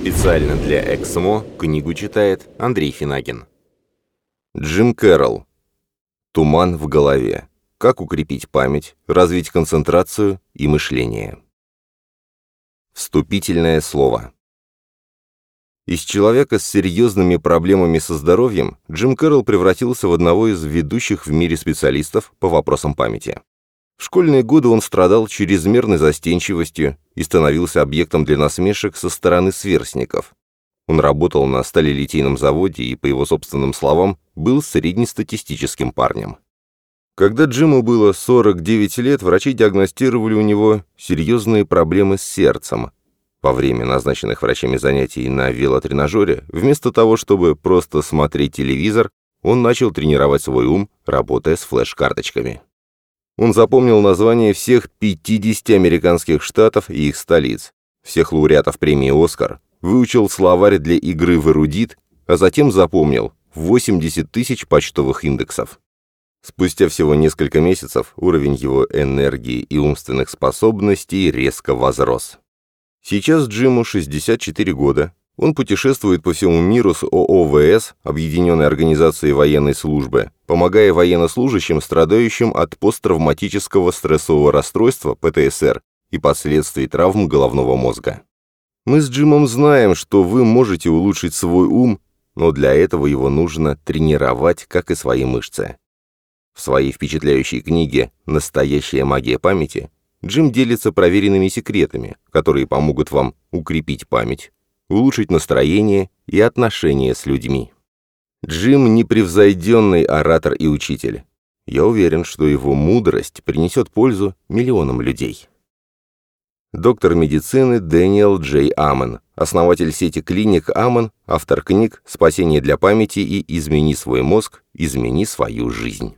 Специально для Эксмо книгу читает Андрей Финагин. Джим Кэрролл. «Туман в голове. Как укрепить память, развить концентрацию и мышление». Вступительное слово. Из человека с серьезными проблемами со здоровьем Джим Кэрролл превратился в одного из ведущих в мире специалистов по вопросам памяти. В школьные годы он страдал чрезмерной застенчивостью и становился объектом для насмешек со стороны сверстников. Он работал на сталелитейном заводе и, по его собственным словам, был среднестатистическим парнем. Когда Джиму было 49 лет, врачи диагностировали у него серьезные проблемы с сердцем. Во время назначенных врачами занятий на велотренажере, вместо того, чтобы просто смотреть телевизор, он начал тренировать свой ум, работая с флеш-карточками. Он запомнил названия всех 50 американских штатов и их столиц, всех лауреатов премии «Оскар», выучил словарь для игры в эрудит, а затем запомнил 80 тысяч почтовых индексов. Спустя всего несколько месяцев уровень его энергии и умственных способностей резко возрос. Сейчас Джиму 64 года, он путешествует по всему миру с ООВС, Объединенной организацией военной службы, помогая военнослужащим, страдающим от посттравматического стрессового расстройства, ПТСР, и последствий травм головного мозга. Мы с Джимом знаем, что вы можете улучшить свой ум, но для этого его нужно тренировать, как и свои мышцы. В своей впечатляющей книге «Настоящая магия памяти» Джим делится проверенными секретами, которые помогут вам укрепить память, улучшить настроение и отношения с людьми. Джим – непревзойденный оратор и учитель. Я уверен, что его мудрость принесет пользу миллионам людей. Доктор медицины Дэниел Джей Амон, основатель сети клиник Амон, автор книг «Спасение для памяти» и «Измени свой мозг, измени свою жизнь».